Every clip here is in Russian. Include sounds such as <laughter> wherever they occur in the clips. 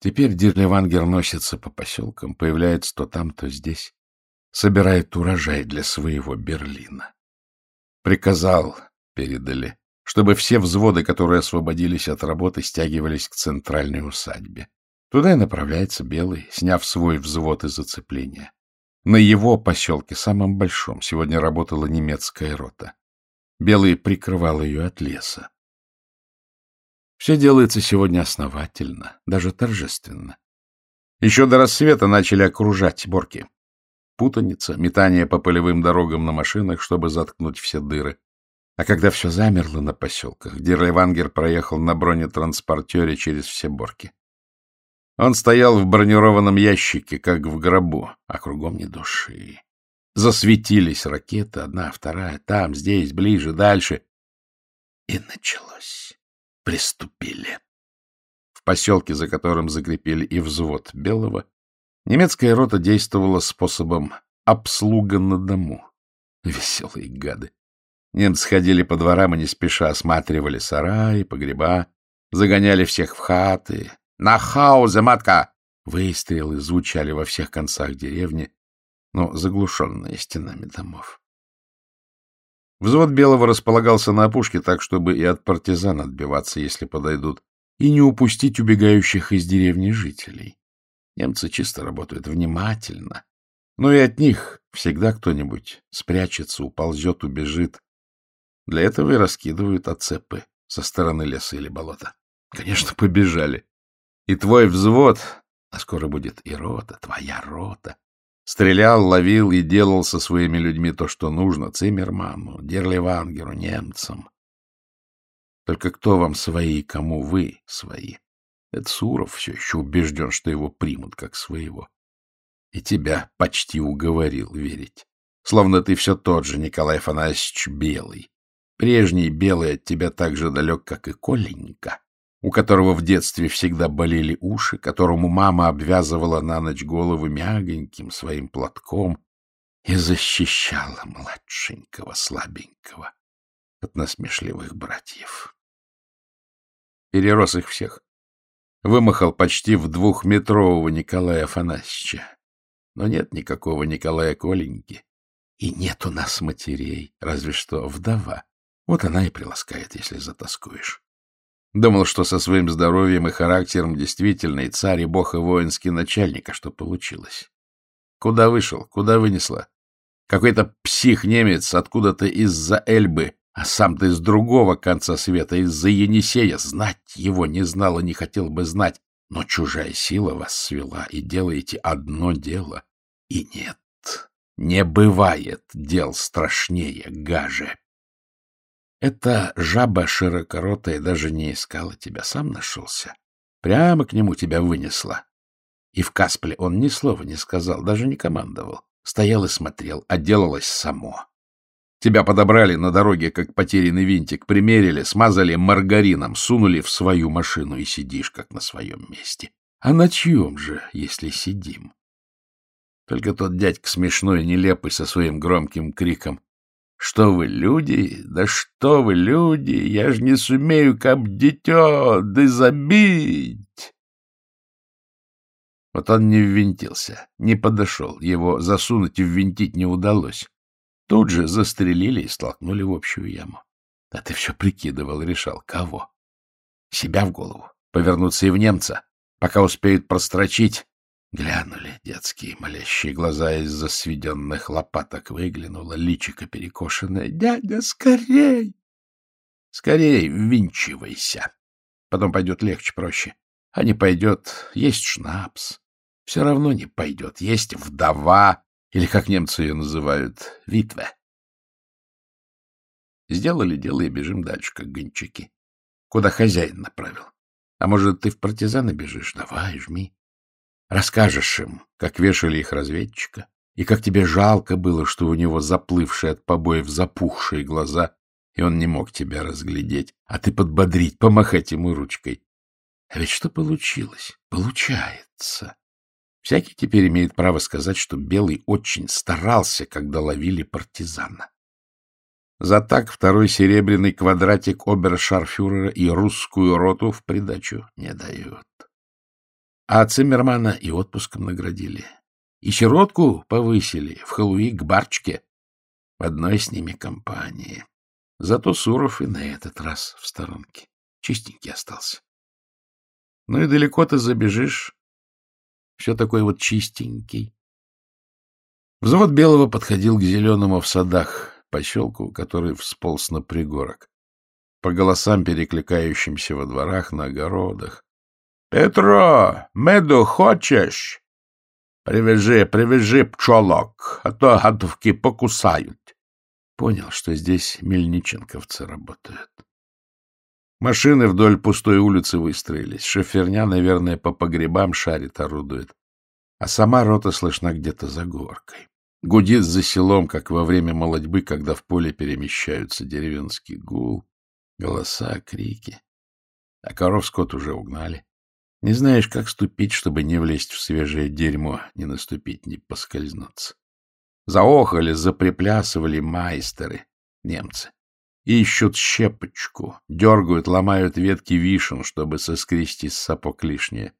Теперь Дирлевангер носится по поселкам, появляется то там, то здесь, собирает урожай для своего Берлина. Приказал, передали, чтобы все взводы, которые освободились от работы, стягивались к центральной усадьбе. Туда и направляется Белый, сняв свой взвод из зацепления. На его поселке, самом большом, сегодня работала немецкая рота. Белый прикрывал ее от леса. Все делается сегодня основательно, даже торжественно. Еще до рассвета начали окружать борки. Путаница, метание по полевым дорогам на машинах, чтобы заткнуть все дыры. А когда все замерло на поселках, Дирлевангер проехал на бронетранспортере через все борки. Он стоял в бронированном ящике, как в гробу, а кругом ни души. Засветились ракеты, одна, вторая, там, здесь, ближе, дальше. И началось. Приступили. В поселке, за которым закрепили и взвод Белого, немецкая рота действовала способом обслуга на дому. Веселые гады. Немцы ходили по дворам и не спеша осматривали сараи, погреба, загоняли всех в хаты. «На хаузе, матка!» Выстрелы звучали во всех концах деревни, но заглушенные стенами домов. Взвод Белого располагался на опушке так, чтобы и от партизан отбиваться, если подойдут, и не упустить убегающих из деревни жителей. Немцы чисто работают внимательно, но и от них всегда кто-нибудь спрячется, уползет, убежит. Для этого и раскидывают оцепы со стороны леса или болота. Конечно, побежали. И твой взвод, а скоро будет и рота, твоя рота, стрелял, ловил и делал со своими людьми то, что нужно Циммерману, Дерливангеру, немцам. Только кто вам свои кому вы свои? Это Суров все еще убежден, что его примут как своего. И тебя почти уговорил верить. Словно ты все тот же Николай Афанасьевич Белый, Прежний белый от тебя так же далек, как и Коленька, у которого в детстве всегда болели уши, которому мама обвязывала на ночь голову мягоньким своим платком и защищала младшенького, слабенького от насмешливых братьев. Перерос их всех. Вымахал почти в двухметрового Николая Афанасьевича. Но нет никакого Николая Коленьки. И нет у нас матерей, разве что вдова. Вот она и приласкает, если затаскуешь. Думал, что со своим здоровьем и характером действительно и царь, и бог, и воинский начальник, а что получилось? Куда вышел? Куда вынесла? Какой-то псих-немец откуда-то из-за Эльбы, а сам-то из другого конца света, из-за Енисея. Знать его не знал и не хотел бы знать, но чужая сила вас свела, и делаете одно дело. И нет, не бывает дел страшнее, гаже. Эта жаба широкоротая даже не искала тебя, сам нашелся. Прямо к нему тебя вынесла. И в Каспле он ни слова не сказал, даже не командовал. Стоял и смотрел, а само. Тебя подобрали на дороге, как потерянный винтик, примерили, смазали маргарином, сунули в свою машину и сидишь, как на своем месте. А на чьем же, если сидим? Только тот дядька смешной и нелепый со своим громким криком что вы, люди? Да что вы, люди? Я ж не сумею, как дитё, да забить. Вот он не ввинтился, не подошел, его засунуть и ввинтить не удалось. Тут же застрелили и столкнули в общую яму. А ты все прикидывал, решал, кого? Себя в голову, повернуться и в немца, пока успеют прострочить, Глянули детские молящие глаза из-за сведенных лопаток, выглянуло личико перекошенное. — Дядя, скорей! — Скорей ввинчивайся. Потом пойдет легче, проще. А не пойдет, есть шнапс. Все равно не пойдет, есть вдова, или, как немцы ее называют, витве. Сделали дело и бежим дальше, как гончаки. Куда хозяин направил. А может, ты в партизаны бежишь? Давай, жми. Расскажешь им, как вешали их разведчика, и как тебе жалко было, что у него заплывшие от побоев запухшие глаза, и он не мог тебя разглядеть, а ты подбодрить, помахать ему ручкой. А ведь что получилось? Получается. Всякий теперь имеет право сказать, что Белый очень старался, когда ловили партизана. За так второй серебряный квадратик обершарфюрера и русскую роту в придачу не дают. А Циммермана и отпуском наградили. И сиротку повысили в Халуи к Барчке. В одной с ними компании. Зато Суров и на этот раз в сторонке. Чистенький остался. Ну и далеко ты забежишь. Все такой вот чистенький. Взвод Белого подходил к зеленому в садах поселку, который всполз на пригорок. По голосам, перекликающимся во дворах, на огородах. — Петро, меду хочешь? Привяжи, привяжи пчелок, а то готовки покусают. Понял, что здесь мельниченковцы работают. Машины вдоль пустой улицы выстроились. Шоферня, наверное, по погребам шарит, орудует. А сама рота слышна где-то за горкой. Гудит за селом, как во время молодьбы, когда в поле перемещаются деревенский гул, голоса, крики. А коров скот уже угнали. Не знаешь, как ступить, чтобы не влезть в свежее дерьмо, не наступить, не поскользнуться. Заохали, заприплясывали майстеры, немцы. Ищут щепочку, дергают, ломают ветки вишен, чтобы соскрести с сапог лишнее.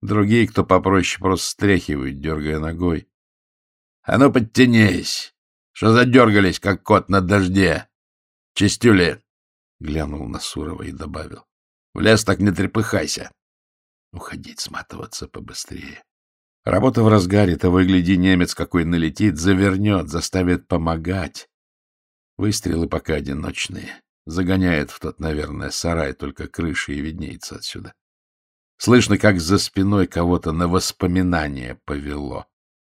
Другие, кто попроще, просто стряхивают, дергая ногой. — А ну, подтянись! Что задергались, как кот на дожде? — Чистюли! — глянул на Сурова и добавил. — В лес так не трепыхайся. Уходить, сматываться побыстрее. Работа в разгаре, того и гляди, немец какой налетит, завернет, заставит помогать. Выстрелы пока одиночные. Загоняет в тот, наверное, сарай, только крыша и виднеется отсюда. Слышно, как за спиной кого-то на воспоминания повело.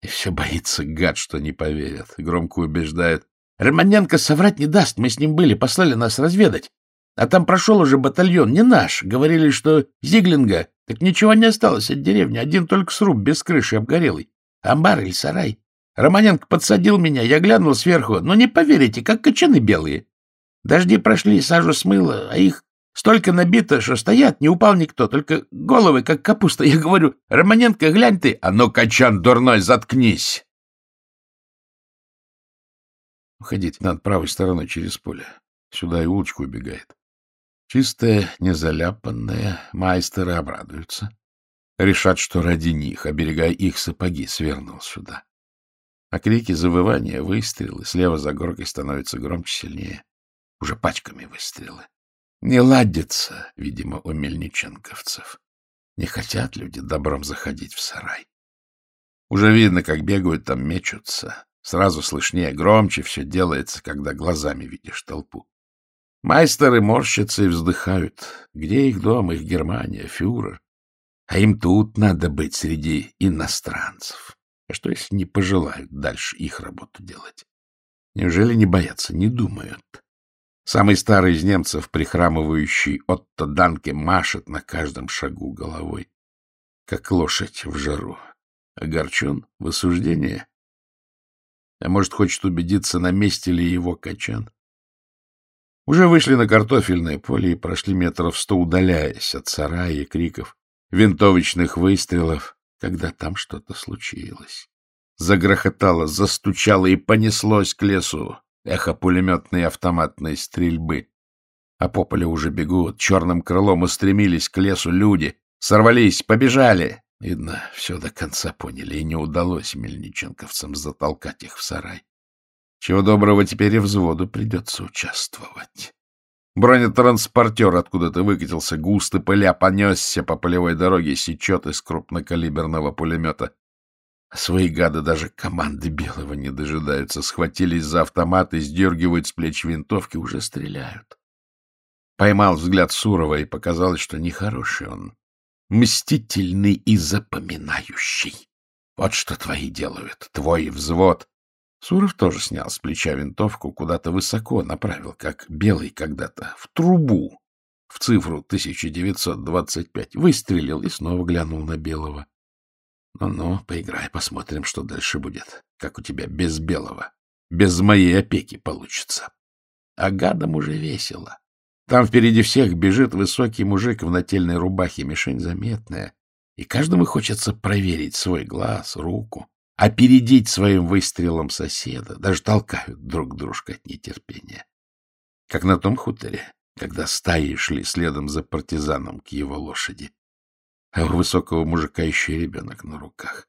И все боится, гад, что не поверят. Громко убеждает. Романенко соврать не даст, мы с ним были, послали нас разведать. А там прошел уже батальон, не наш. Говорили, что Зиглинга. Так ничего не осталось от деревни, один только сруб без крыши обгорелый. Амбар или сарай. Романенко подсадил меня, я глянул сверху. Но не поверите, как кочаны белые. Дожди прошли, сажу смыло, а их столько набито, что стоят, не упал никто, только головы, как капуста. <laughs> Я говорю, Романенко, глянь ты. А ну, качан дурной, заткнись. Уходить надо правой стороной через поле. Сюда и улочку убегает. Чистая, незаляпанная, майстеры обрадуются. Решат, что ради них, оберегая их сапоги, свернул сюда. А крики, завывания, выстрелы слева за горкой становятся громче, сильнее. Уже пачками выстрелы. Не ладится, видимо, у мельниченковцев. Не хотят люди добром заходить в сарай. Уже видно, как бегают там, мечутся. Сразу слышнее, громче все делается, когда глазами видишь толпу. Майстеры морщатся и вздыхают. Где их дом, их Германия, фюрер? А им тут надо быть среди иностранцев. А что, если не пожелают дальше их работу делать? Неужели не боятся, не думают? Самый старый из немцев, прихрамывающий Отто Данке, машет на каждом шагу головой, как лошадь в жару. Огорчен в осуждение? А может, хочет убедиться, на месте ли его качан? Уже вышли на картофельное поле и прошли метров сто, удаляясь от сарая и криков, винтовочных выстрелов, когда там что-то случилось. Загрохотало, застучало и понеслось к лесу эхо пулеметной автоматной стрельбы. А по полю уже бегут, черным крылом устремились к лесу люди, сорвались, побежали. Видно, все до конца поняли, и не удалось мельниченковцам затолкать их в сарай. Чего доброго теперь и взводу придется участвовать. Бронетранспортер откуда-то выкатился, густо пыля понесся по полевой дороге, сечет из крупнокалиберного пулемета. А свои гады даже команды Белого не дожидаются, схватились за автоматы, сдергивают с плеч винтовки, уже стреляют. Поймал взгляд Сурова и показалось, что нехороший он, мстительный и запоминающий. Вот что твои делают, твой взвод. Суров тоже снял с плеча винтовку, куда-то высоко направил, как белый когда-то, в трубу, в цифру 1925, выстрелил и снова глянул на белого. Ну-ну, поиграй, посмотрим, что дальше будет. Как у тебя без белого, без моей опеки получится. А гадам уже весело. Там впереди всех бежит высокий мужик в нательной рубахе, мишень заметная, и каждому хочется проверить свой глаз, руку опередить своим выстрелом соседа, даже толкают друг дружка от нетерпения. Как на том хуторе, когда стаи шли следом за партизаном к его лошади. а у высокого мужика еще ребенок на руках.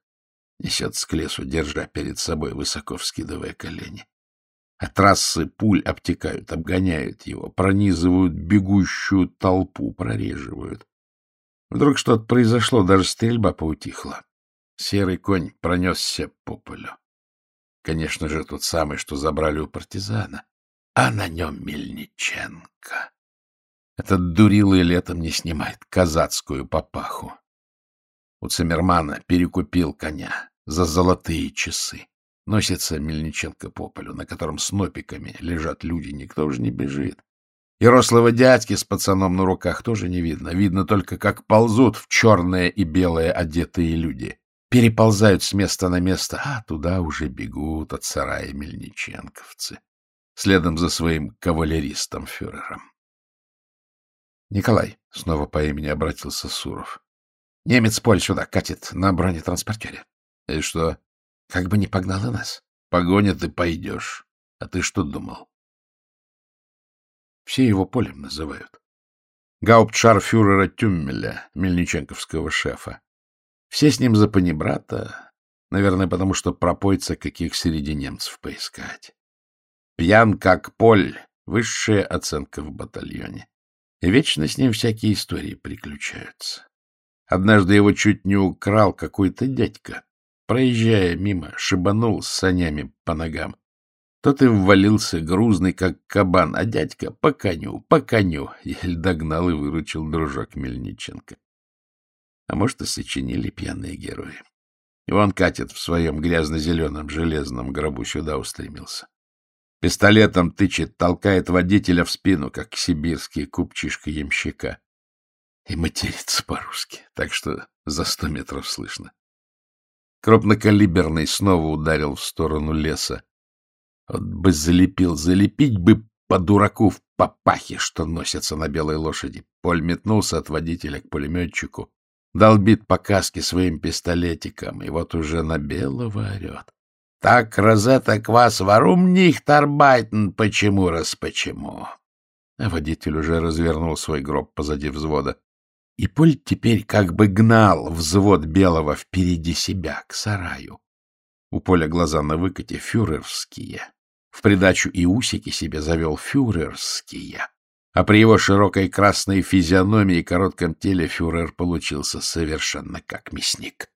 Несется к лесу, держа перед собой, высоко вскидывая колени. А трассы пуль обтекают, обгоняют его, пронизывают бегущую толпу, прореживают. Вдруг что-то произошло, даже стрельба поутихла. Серый конь пронесся по полю. Конечно же, тот самый, что забрали у партизана. А на нем Мельниченко. Этот дурилый летом не снимает казацкую папаху. У Циммермана перекупил коня за золотые часы. Носится Мельниченко по полю, на котором снопиками лежат люди, никто уже не бежит. И рослого дядьки с пацаном на руках тоже не видно. Видно только, как ползут в черное и белое одетые люди. Переползают с места на место, а туда уже бегут от сарая мельниченковцы. Следом за своим кавалеристом-фюрером. Николай, — снова по имени обратился Суров, — немец поль сюда катит на бронетранспортере. — И что? Как бы не погнал и нас. Погонят и пойдешь. А ты что думал? Все его полем называют. Гауптшарфюрера Тюммеля, мельниченковского шефа. Все с ним за панибрата, наверное, потому что пропойца каких среди немцев поискать. Пьян как поль, высшая оценка в батальоне. И вечно с ним всякие истории приключаются. Однажды его чуть не украл какой-то дядька. Проезжая мимо, шибанул с санями по ногам. Тот и ввалился, грузный, как кабан, а дядька по коню, по коню. Еле догнал и выручил дружок Мельниченко. А может, и сочинили пьяные герои. И он катит в своем грязно-зеленом железном гробу сюда устремился. Пистолетом тычет, толкает водителя в спину, как сибирский купчишка-ямщика. И матерится по-русски, так что за сто метров слышно. Крупнокалиберный снова ударил в сторону леса. Вот бы залепил, залепить бы по дураку в папахе, что носится на белой лошади. Поль метнулся от водителя к пулеметчику, долбит по каске своим пистолетиком, и вот уже на белого орет. Так, Розетта, квас, варум них тарбайтен, почему раз почему. А водитель уже развернул свой гроб позади взвода. И Поль теперь как бы гнал взвод белого впереди себя, к сараю. У Поля глаза на выкате фюрерские. В придачу и усики себе завел фюрерские. А при его широкой красной физиономии и коротком теле фюрер получился совершенно как мясник.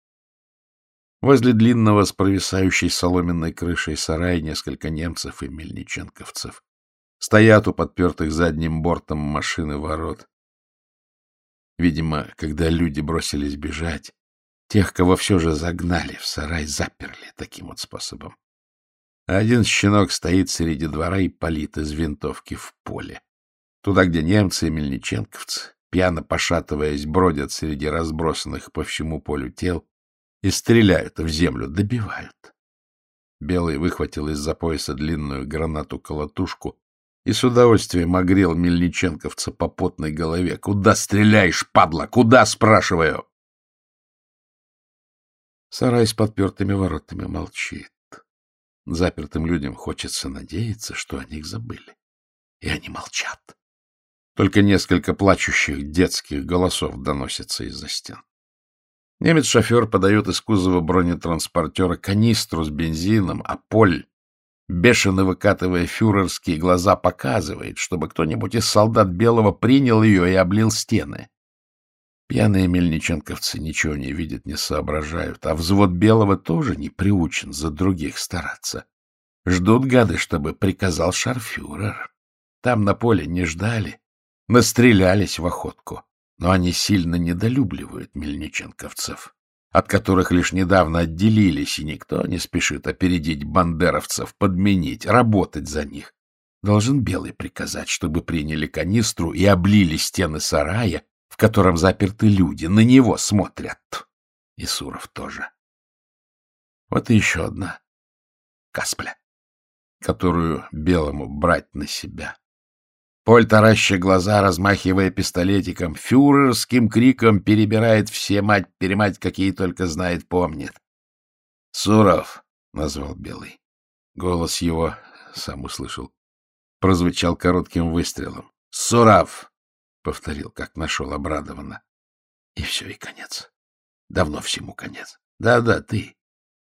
Возле длинного с провисающей соломенной крышей сарая несколько немцев и мельниченковцев. Стоят у подпертых задним бортом машины ворот. Видимо, когда люди бросились бежать, тех, кого все же загнали в сарай, заперли таким вот способом. Один щенок стоит среди двора и палит из винтовки в поле. Туда, где немцы и мельниченковцы, пьяно пошатываясь, бродят среди разбросанных по всему полю тел и стреляют в землю, добивают. Белый выхватил из-за пояса длинную гранату-колотушку и с удовольствием огрел мельниченковца по потной голове. «Куда стреляешь, падла? Куда?» — спрашиваю. Сарай с подпертыми воротами молчит. Запертым людям хочется надеяться, что о них забыли. И они молчат. Только несколько плачущих детских голосов доносятся из-за стен. Немец-шофер подает из кузова бронетранспортера канистру с бензином, а Поль бешено выкатывая фюрерские глаза, показывает, чтобы кто-нибудь из солдат Белого принял ее и облил стены. Пьяные мельниченковцы ничего не видят, не соображают, а взвод Белого тоже не приучен за других стараться. Ждут гады, чтобы приказал шарфюрер. Там на поле не ждали, настрелялись в охотку, но они сильно недолюбливают мельниченковцев от которых лишь недавно отделились, и никто не спешит опередить бандеровцев, подменить, работать за них. Должен Белый приказать, чтобы приняли канистру и облили стены сарая, в котором заперты люди, на него смотрят. И Суров тоже. Вот и еще одна каспля, которую Белому брать на себя. Поль, тараща глаза, размахивая пистолетиком, фюрерским криком перебирает все мать-перемать, какие только знает, помнит. «Суров!» — назвал Белый. Голос его, сам услышал, прозвучал коротким выстрелом. «Суров!» — повторил, как нашел обрадованно. И все, и конец. Давно всему конец. Да-да, ты.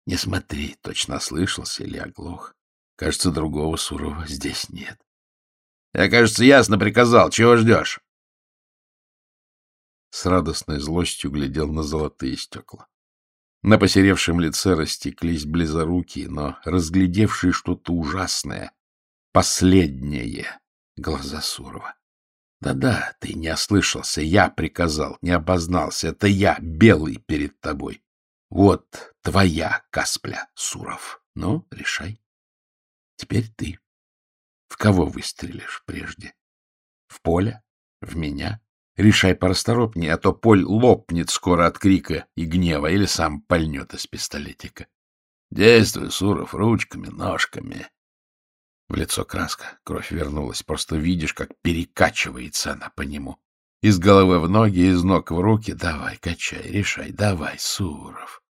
Не смотри, точно ослышался или оглох. Кажется, другого Сурова здесь нет. Я, кажется, ясно приказал. Чего ждешь? С радостной злостью глядел на золотые стекла. На посеревшем лице растеклись близорукие, но разглядевшие что-то ужасное, последнее, глаза Сурова. Да-да, ты не ослышался, я приказал, не обознался, это я, белый перед тобой. Вот твоя Каспля, Суров. Ну, решай. Теперь ты. В кого выстрелишь прежде? В поле? В меня? Решай порасторопнее, а то Поль лопнет скоро от крика и гнева или сам пальнет из пистолетика. Действуй, Суров, ручками, ножками. В лицо краска, кровь вернулась. Просто видишь, как перекачивается она по нему. Из головы в ноги, из ног в руки. Давай, качай, решай, давай, Суров.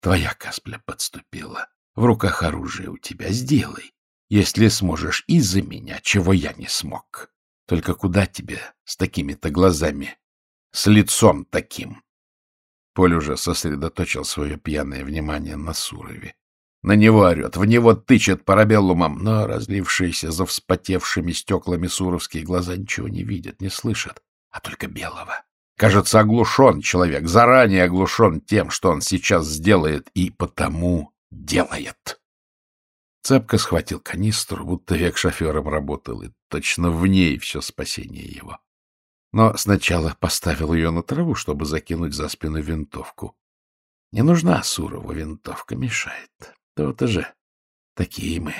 Твоя каспля подступила. В руках оружие у тебя. Сделай, если сможешь, из-за меня, чего я не смог. Только куда тебе с такими-то глазами? С лицом таким? Поль уже сосредоточил свое пьяное внимание на Сурове. На него орет, в него тычет парабеллумом, но разлившиеся за вспотевшими стеклами суровские глаза ничего не видят, не слышат, а только белого. Кажется, оглушен человек, заранее оглушен тем, что он сейчас сделает, и потому делает. Цепко схватил канистру, будто век шофером работал, и точно в ней все спасение его. Но сначала поставил ее на траву, чтобы закинуть за спину винтовку. Не нужна Сурову винтовка, мешает. То-то же. Такие мы,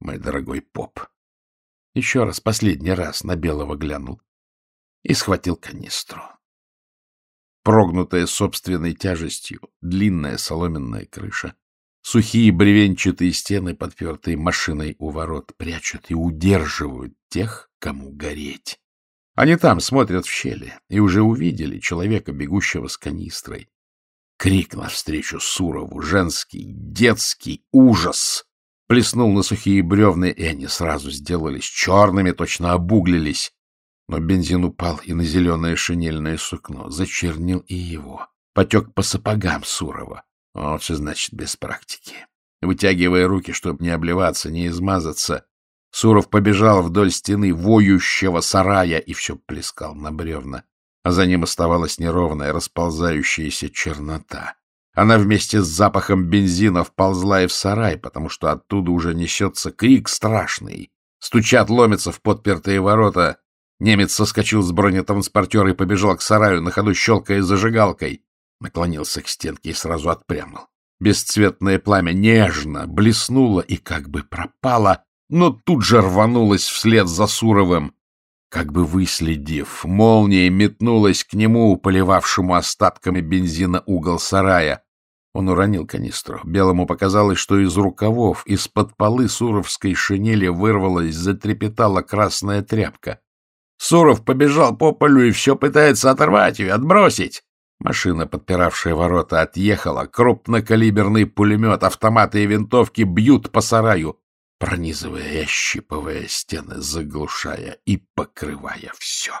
мой дорогой поп. Еще раз, последний раз на белого глянул и схватил канистру. Прогнутая собственной тяжестью, длинная соломенная крыша, сухие бревенчатые стены, подпертые машиной у ворот, прячут и удерживают тех, кому гореть. Они там смотрят в щели и уже увидели человека, бегущего с канистрой. Крик навстречу Сурову, женский, детский ужас. Плеснул на сухие бревны, и они сразу сделались черными, точно обуглились. Но бензин упал и на зеленое шинельное сукно, зачернил и его. Потек по сапогам Сурова. Вот что значит без практики. Вытягивая руки, чтобы не обливаться, не измазаться, Суров побежал вдоль стены воющего сарая и все плескал на бревна а за ним оставалась неровная расползающаяся чернота. Она вместе с запахом бензина вползла и в сарай, потому что оттуда уже несется крик страшный. Стучат, ломятся в подпертые ворота. Немец соскочил с бронетранспортера и побежал к сараю, на ходу щелкая зажигалкой. Наклонился к стенке и сразу отпрянул. Бесцветное пламя нежно блеснуло и как бы пропало, но тут же рванулось вслед за Суровым. Как бы выследив, молния метнулась к нему, поливавшему остатками бензина угол сарая. Он уронил канистру. Белому показалось, что из рукавов, из-под полы суровской шинели вырвалась, затрепетала красная тряпка. Суров побежал по полю и все пытается оторвать ее, отбросить. Машина, подпиравшая ворота, отъехала. Крупнокалиберный пулемет, автоматы и винтовки бьют по сараю пронизывая и ощипывая стены, заглушая и покрывая все.